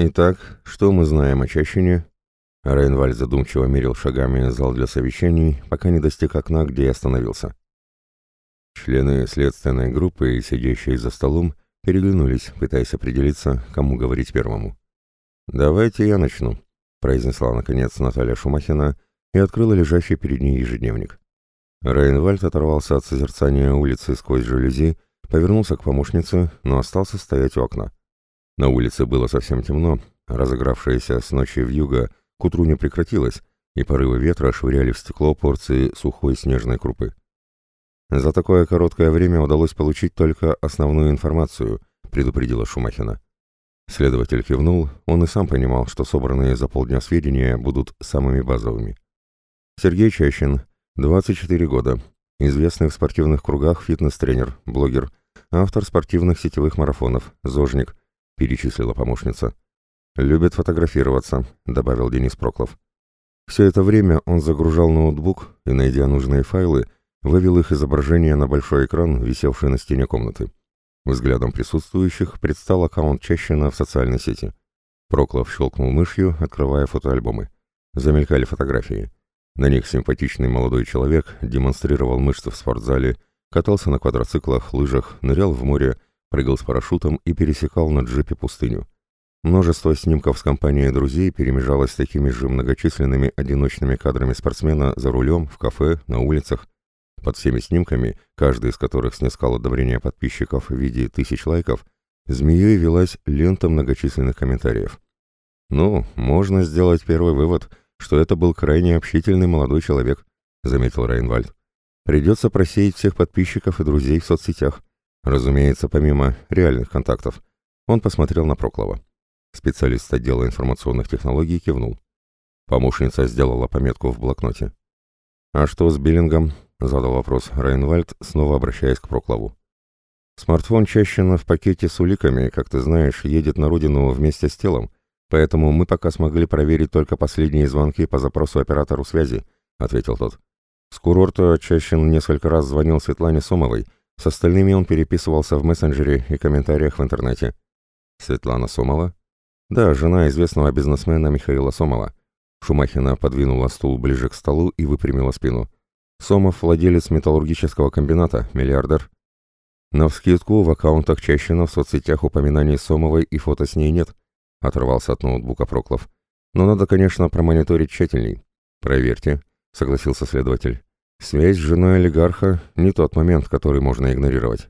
Итак, что мы знаем о Чащине? Рейнвальд задумчиво мерил шагами зал для совещаний, пока не достиг окна, где я остановился. Члены следственной группы, сидящие за столом, переглянулись, пытаясь определиться, кому говорить первому. «Давайте я начну», — произнесла, наконец, Наталья Шумахина и открыла лежащий перед ней ежедневник. Рейнвальд оторвался от созерцания улицы сквозь жалюзи, повернулся к помощнице, но остался стоять у окна. На улице было совсем темно, разыгравшаяся с ночи в юго к утру не прекратилась, и порывы ветра швыряли в стекло порции сухой снежной крупы. За такое короткое время удалось получить только основную информацию, предупредила Шумахина. Следователь кивнул, он и сам понимал, что собранные за полдня сведения будут самыми базовыми. Сергей Чащин, 24 года, известный в спортивных кругах фитнес-тренер, блогер, автор спортивных сетевых марафонов, зожник, перечислила помощница. «Любит фотографироваться», — добавил Денис Проклов. Все это время он загружал ноутбук и, найдя нужные файлы, вывел их изображение на большой экран, висевший на стене комнаты. Взглядом присутствующих предстал аккаунт Чащина в социальной сети. Проклов щелкнул мышью, открывая фотоальбомы. Замелькали фотографии. На них симпатичный молодой человек демонстрировал мышцы в спортзале, катался на квадроциклах, лыжах, нырял в море, прыгал с парашютом и пересекал на джипе пустыню. Множество снимков с компанией друзей перемежалось с такими же многочисленными одиночными кадрами спортсмена за рулем, в кафе, на улицах. Под всеми снимками, каждый из которых снискал одобрение подписчиков в виде тысяч лайков, змеей велась лента многочисленных комментариев. «Ну, можно сделать первый вывод, что это был крайне общительный молодой человек», — заметил Рейнвальд. «Придется просеять всех подписчиков и друзей в соцсетях. Разумеется, помимо реальных контактов». Он посмотрел на Проклова. Специалист отдела информационных технологий кивнул. Помощница сделала пометку в блокноте. «А что с биллингом?» — задал вопрос Райнвальд, снова обращаясь к Проклову. «Смартфон Чащина в пакете с уликами, как ты знаешь, едет на родину вместе с телом, поэтому мы пока смогли проверить только последние звонки по запросу оператору связи», — ответил тот. С курорта Чащин несколько раз звонил Светлане Сомовой, с остальными он переписывался в мессенджере и комментариях в интернете. «Светлана Сомова?» «Да, жена известного бизнесмена Михаила Сомова». Шумахина подвинула стул ближе к столу и выпрямила спину. Сомов владелец металлургического комбината, миллиардер. Навскидку в аккаунтах Чащина в соцсетях упоминаний Сомовой и фото с ней нет, оторвался от ноутбука Проклов. Но надо, конечно, промониторить тщательней. Проверьте, согласился следователь. Связь с женой олигарха – не тот момент, который можно игнорировать.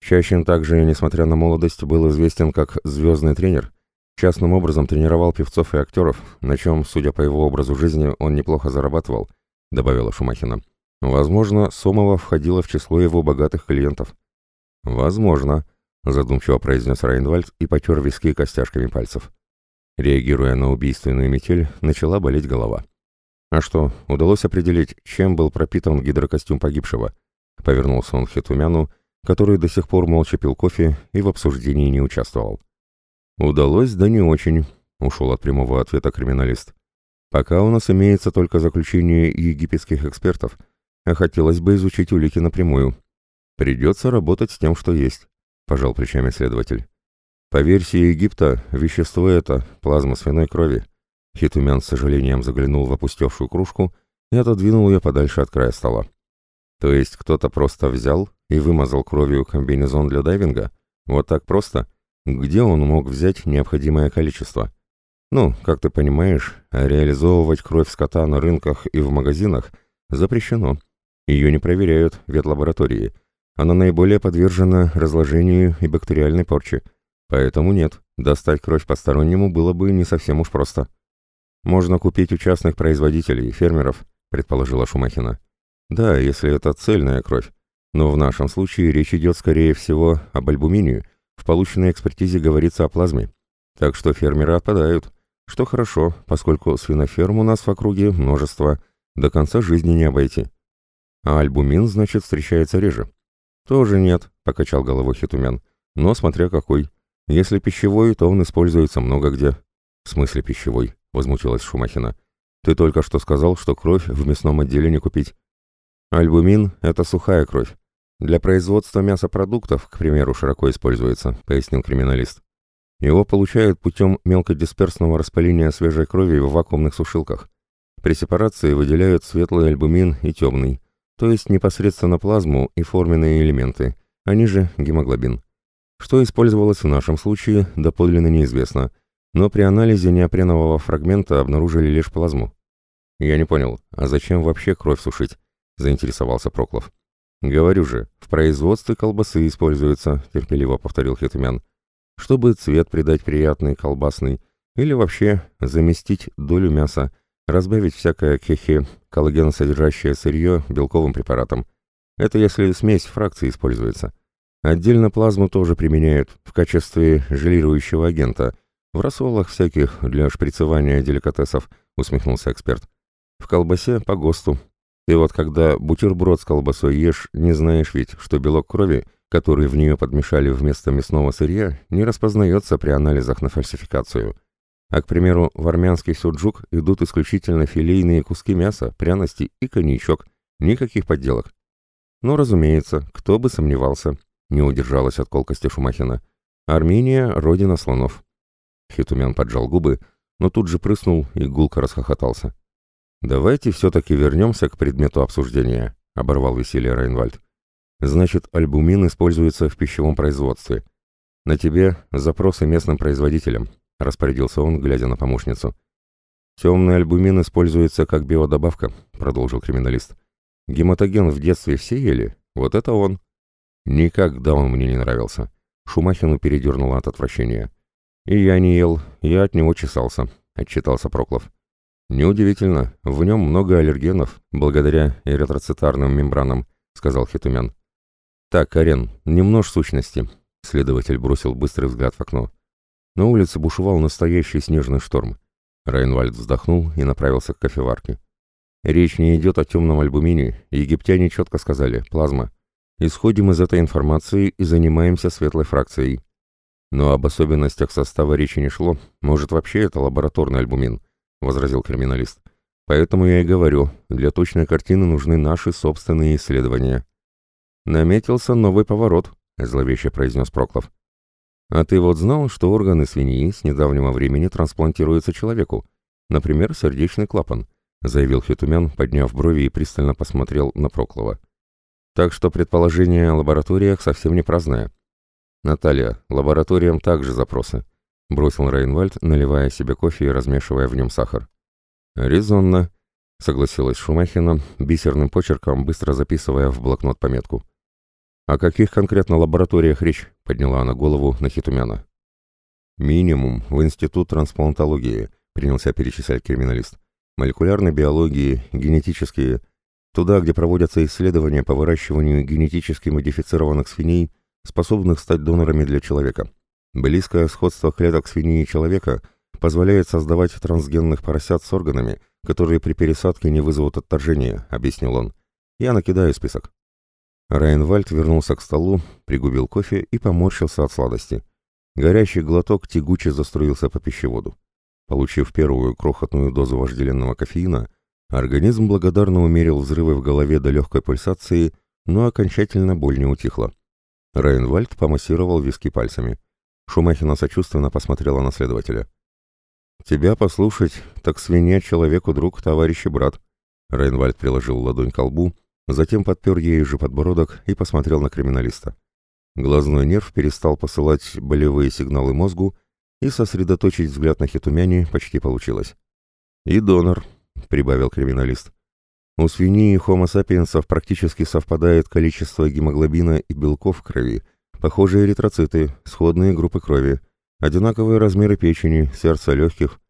Чащин также, несмотря на молодость, был известен как звездный тренер. Частным образом тренировал певцов и актеров, на чем, судя по его образу жизни, он неплохо зарабатывал –— добавила Шумахина. «Возможно, Сомова входила в число его богатых клиентов». «Возможно», — задумчиво произнес Райнвальд и потер виски костяшками пальцев. Реагируя на убийственную метель, начала болеть голова. «А что, удалось определить, чем был пропитан гидрокостюм погибшего?» Повернулся он к Хитумяну, который до сих пор молча пил кофе и в обсуждении не участвовал. «Удалось, да не очень», — ушел от прямого ответа криминалист. Пока у нас имеется только заключение египетских экспертов, а хотелось бы изучить улики напрямую. Придется работать с тем, что есть, пожал плечами следователь. По версии Египта, вещество это – плазма свиной крови. Хитумян с сожалением заглянул в опустевшую кружку и отодвинул ее подальше от края стола. То есть кто-то просто взял и вымазал кровью комбинезон для дайвинга? Вот так просто? Где он мог взять необходимое количество? Ну, как ты понимаешь, реализовывать кровь скота на рынках и в магазинах запрещено. Ее не проверяют ветлаборатории. Она наиболее подвержена разложению и бактериальной порче. Поэтому нет, достать кровь постороннему было бы не совсем уж просто. Можно купить у частных производителей, фермеров, предположила Шумахина. Да, если это цельная кровь. Но в нашем случае речь идет, скорее всего, об альбумине. В полученной экспертизе говорится о плазме. Так что фермеры отпадают. Что хорошо, поскольку свиноферм у нас в округе множество, до конца жизни не обойти. А альбумин, значит, встречается реже. Тоже нет, покачал головой Хитумян. Но смотря какой. Если пищевой, то он используется много где. В смысле пищевой? Возмутилась Шумахина. Ты только что сказал, что кровь в мясном отделе не купить. Альбумин – это сухая кровь. Для производства мясопродуктов, к примеру, широко используется, пояснил криминалист. Его получают путем мелкодисперсного распыления свежей крови в вакуумных сушилках. При сепарации выделяют светлый альбумин и темный, то есть непосредственно плазму и форменные элементы, они же гемоглобин. Что использовалось в нашем случае, доподлинно неизвестно, но при анализе неопренового фрагмента обнаружили лишь плазму. «Я не понял, а зачем вообще кровь сушить?» – заинтересовался Проклов. «Говорю же, в производстве колбасы используется», – терпеливо повторил Хитумян чтобы цвет придать приятный, колбасный, или вообще заместить долю мяса, разбавить всякое кехе, коллагеносодержащее сырье белковым препаратом. Это если смесь фракций используется. Отдельно плазму тоже применяют в качестве желирующего агента. В рассолах всяких для шприцевания деликатесов, усмехнулся эксперт. В колбасе по ГОСТу. Ты вот когда бутерброд с колбасой ешь, не знаешь ведь, что белок крови – который в нее подмешали вместо мясного сырья, не распознается при анализах на фальсификацию. А, к примеру, в армянский суджук идут исключительно филейные куски мяса, пряности и коньячок, никаких подделок. Но, разумеется, кто бы сомневался, не удержалась от колкости Шумахина. Армения — родина слонов. Хитумян поджал губы, но тут же прыснул и гулко расхохотался. «Давайте все-таки вернемся к предмету обсуждения», — оборвал веселье Райнвальд. Значит, альбумин используется в пищевом производстве. На тебе запросы местным производителям, распорядился он, глядя на помощницу. Темный альбумин используется как биодобавка, продолжил криминалист. Гематоген в детстве все ели? Вот это он. Никогда он мне не нравился. Шумахину передернуло от отвращения. И я не ел, я от него чесался, отчитался Проклов. Неудивительно, в нем много аллергенов, благодаря эритроцитарным мембранам, сказал Хитумян. «Так, Карен, не сущности», — следователь бросил быстрый взгляд в окно. На улице бушевал настоящий снежный шторм. Райнвальд вздохнул и направился к кофеварке. «Речь не идет о темном альбумине, египтяне четко сказали, плазма. Исходим из этой информации и занимаемся светлой фракцией. Но об особенностях состава речи не шло, может, вообще это лабораторный альбумин», — возразил криминалист. «Поэтому я и говорю, для точной картины нужны наши собственные исследования». «Наметился новый поворот», — зловеще произнес Проклов. «А ты вот знал, что органы свиньи с недавнего времени трансплантируются человеку? Например, сердечный клапан», — заявил Хитумян, подняв брови и пристально посмотрел на Проклова. «Так что предположение о лабораториях совсем не праздное». «Наталья, лабораториям также запросы», — бросил Рейнвальд, наливая себе кофе и размешивая в нем сахар. «Резонно», — согласилась Шумахина, бисерным почерком быстро записывая в блокнот пометку. «О каких конкретно лабораториях речь?» — подняла она голову на Хитумяна. «Минимум в Институт трансплантологии», — принялся перечислять криминалист. «Молекулярной биологии, генетические. Туда, где проводятся исследования по выращиванию генетически модифицированных свиней, способных стать донорами для человека. Близкое сходство клеток свиньи и человека позволяет создавать трансгенных поросят с органами, которые при пересадке не вызовут отторжения», — объяснил он. «Я накидаю список». Райнвальд вернулся к столу, пригубил кофе и поморщился от сладости. Горячий глоток тягуче заструился по пищеводу. Получив первую крохотную дозу вожделенного кофеина, организм благодарно умерил взрывы в голове до легкой пульсации, но окончательно боль не утихла. Райнвальд помассировал виски пальцами. Шумахина сочувственно посмотрела на следователя. «Тебя послушать, так свинья человеку друг, товарищ и брат». Райнвальд приложил ладонь к лбу Затем подпер ей же подбородок и посмотрел на криминалиста. Глазной нерв перестал посылать болевые сигналы мозгу, и сосредоточить взгляд на хитумяне почти получилось. «И донор», — прибавил криминалист. «У свиньи и хомо сапиенсов практически совпадает количество гемоглобина и белков в крови, похожие эритроциты, сходные группы крови, одинаковые размеры печени, сердца, легких,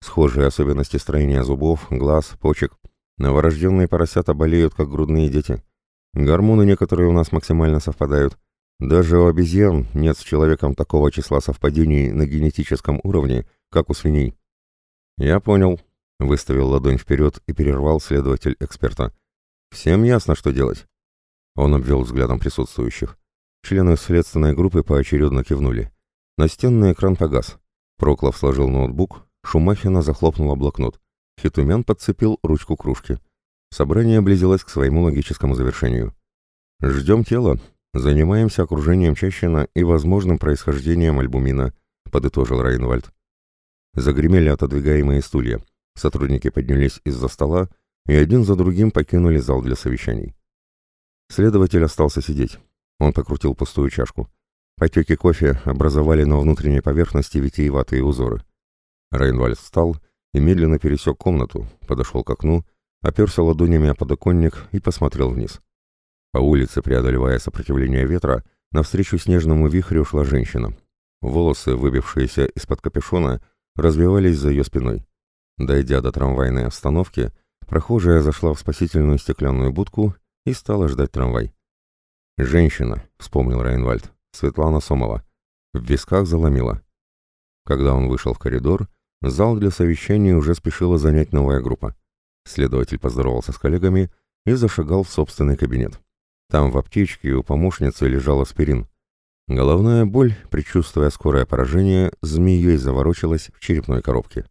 схожие особенности строения зубов, глаз, почек, Новорожденные поросята болеют, как грудные дети. Гормоны некоторые у нас максимально совпадают. Даже у обезьян нет с человеком такого числа совпадений на генетическом уровне, как у свиней. «Я понял», — выставил ладонь вперед и перервал следователь эксперта. «Всем ясно, что делать». Он обвел взглядом присутствующих. Члены следственной группы поочередно кивнули. Настенный экран погас. Проклов сложил ноутбук, Шумахина захлопнула блокнот. Хитумян подцепил ручку кружки. Собрание близилось к своему логическому завершению. «Ждем тело. Занимаемся окружением Чащина и возможным происхождением альбумина», подытожил Райнвальд. Загремели отодвигаемые стулья. Сотрудники поднялись из-за стола и один за другим покинули зал для совещаний. Следователь остался сидеть. Он покрутил пустую чашку. Потеки кофе образовали на внутренней поверхности витиеватые узоры. Рейнвальд встал и медленно пересек комнату, подошел к окну, оперся ладонями о подоконник и посмотрел вниз. По улице, преодолевая сопротивление ветра, навстречу снежному вихрю шла женщина. Волосы, выбившиеся из-под капюшона, развивались за ее спиной. Дойдя до трамвайной остановки, прохожая зашла в спасительную стеклянную будку и стала ждать трамвай. «Женщина», — вспомнил Райнвальд, — «Светлана Сомова». В висках заломила. Когда он вышел в коридор, зал для совещаний уже спешила занять новая группа. Следователь поздоровался с коллегами и зашагал в собственный кабинет. Там в аптечке у помощницы лежал аспирин. Головная боль, предчувствуя скорое поражение, змеей заворочилась в черепной коробке.